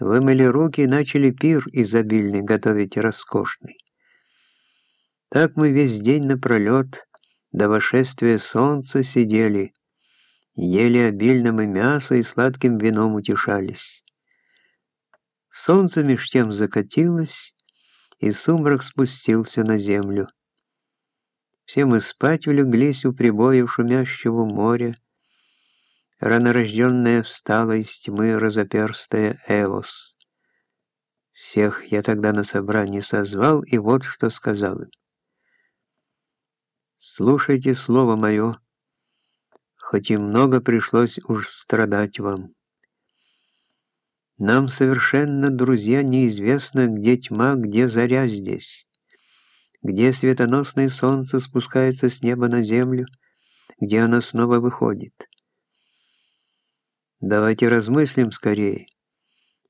Вымыли руки и начали пир изобильный готовить роскошный. Так мы весь день напролет до вошествия солнца сидели, ели обильно мы мясо и сладким вином утешались. Солнце меж тем закатилось, и сумрак спустился на землю. Все мы спать улеглись у прибоев шумящего моря. Ранорожденная встала из тьмы разоперстая Элос. Всех я тогда на собрании созвал, и вот что сказал им. Слушайте слово мое, хоть и много пришлось уж страдать вам. Нам совершенно, друзья, неизвестно, где тьма, где заря здесь, где светоносное солнце спускается с неба на землю, где оно снова выходит. Давайте размыслим скорее.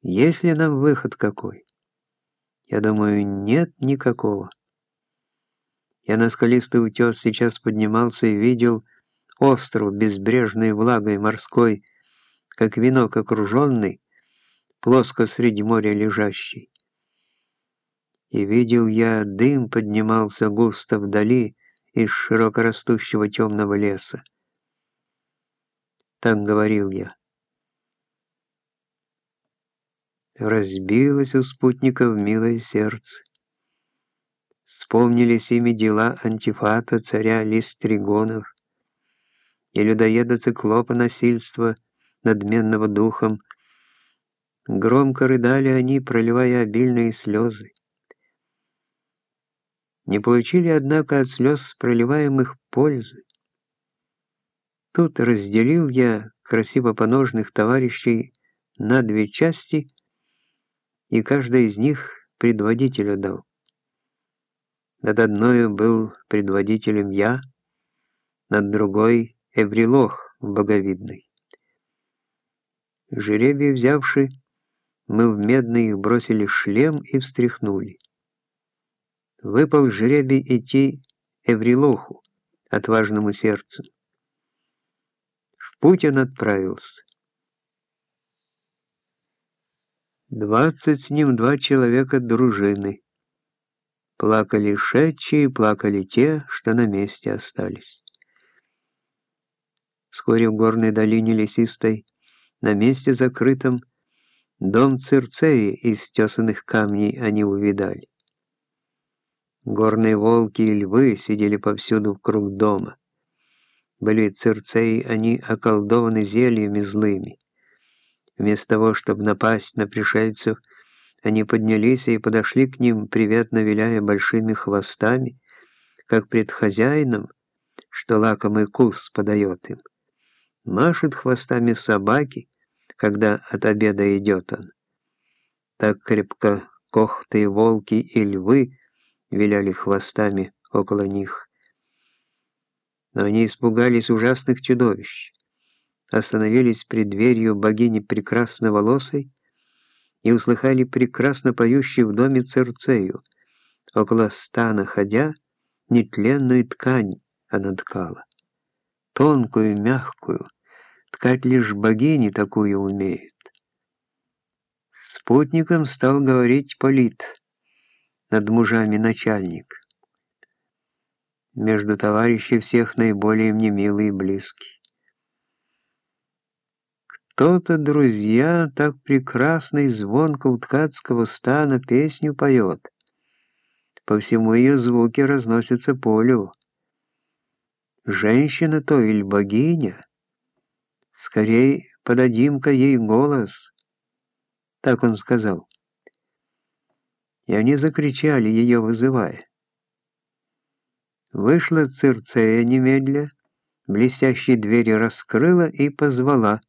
Есть ли нам выход какой? Я думаю, нет никакого. Я на скалистый утес сейчас поднимался и видел остров, безбрежной влагой морской, как венок окруженный, плоско среди моря лежащий. И видел я, дым поднимался густо вдали из широкорастущего темного леса. Так говорил я. Разбилось у спутников милое сердце. Вспомнились ими дела антифата, царя Листригонов, и людоеда циклопа насильства, надменного духом, Громко рыдали они, проливая обильные слезы. Не получили, однако, от слез проливаемых пользы. Тут разделил я красиво поножных товарищей на две части, и каждый из них предводителя дал. Над одной был предводителем я, над другой — Эврилох боговидный. Жеребий взявший, мы в медный бросили шлем и встряхнули. Выпал жребий идти Эврилоху, отважному сердцу. В путь он отправился. Двадцать с ним два человека дружины. Плакали шедшие, плакали те, что на месте остались. Вскоре в горной долине лесистой, на месте закрытом, Дом Цирцеи из тесанных камней они увидали. Горные волки и львы сидели повсюду вкруг дома. Были Цирцеи, они околдованы зельями злыми. Вместо того, чтобы напасть на пришельцев, они поднялись и подошли к ним, приветно виляя большими хвостами, как пред хозяином, что лакомый кус подает им. Машут хвостами собаки, когда от обеда идет он. Так крепко кохты, волки и львы виляли хвостами около них. Но они испугались ужасных чудовищ, остановились пред дверью богини прекрасноволосой и услыхали прекрасно поющую в доме Церцею. Около стана ходя, нетленную ткань она ткала, тонкую, мягкую, Ткать лишь богини такую умеют. Спутником стал говорить Полит, над мужами начальник. Между товарищей всех наиболее мне милый и близкий. Кто-то, друзья, так прекрасно и звонко у ткацкого стана песню поет. По всему ее звуки разносятся полю. Женщина то или богиня — Скорей подадим-ка ей голос!» Так он сказал. И они закричали, ее вызывая. Вышла Цирцея немедля, блестящие двери раскрыла и позвала.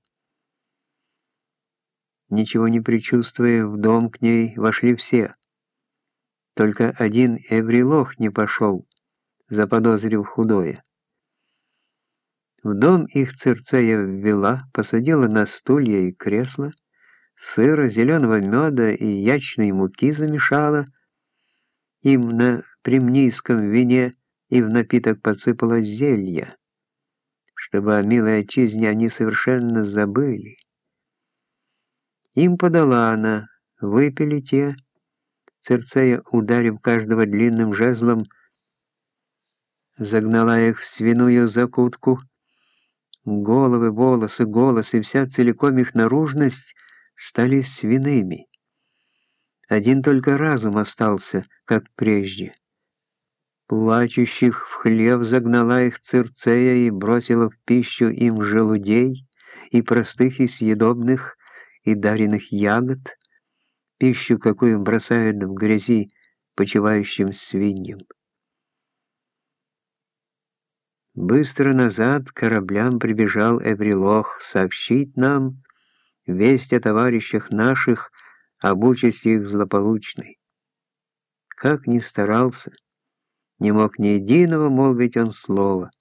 Ничего не предчувствуя, в дом к ней вошли все. Только один Эврилох не пошел, заподозрив худое. В дом их Цирцея ввела, посадила на стулья и кресла, сыра, зеленого меда и ячной муки замешала, им на примнийском вине и в напиток подсыпала зелья, чтобы о милой отчизне они совершенно забыли. Им подала она Выпили те, Церцея, ударив каждого длинным жезлом, загнала их в свиную закутку. Головы, волосы, голос и вся целиком их наружность стали свиными. Один только разум остался, как прежде. Плачущих в хлев загнала их Цирцея и бросила в пищу им желудей, и простых, и съедобных, и даренных ягод, пищу, какую бросают в грязи почивающим свиньям. Быстро назад к кораблям прибежал Эврилох сообщить нам весть о товарищах наших, об участи их злополучной. Как ни старался, не мог ни единого молвить он слова,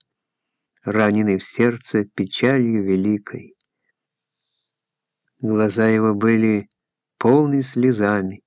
раненый в сердце печалью великой. Глаза его были полны слезами,